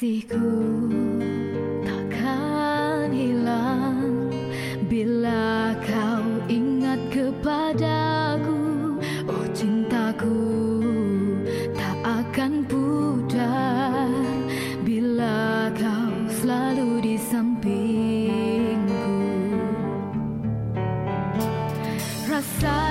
Kasihku takkan hilang bila kau ingat kepadaku, oh cintaku tak akan pudar bila kau selalu di sampingku. Rasa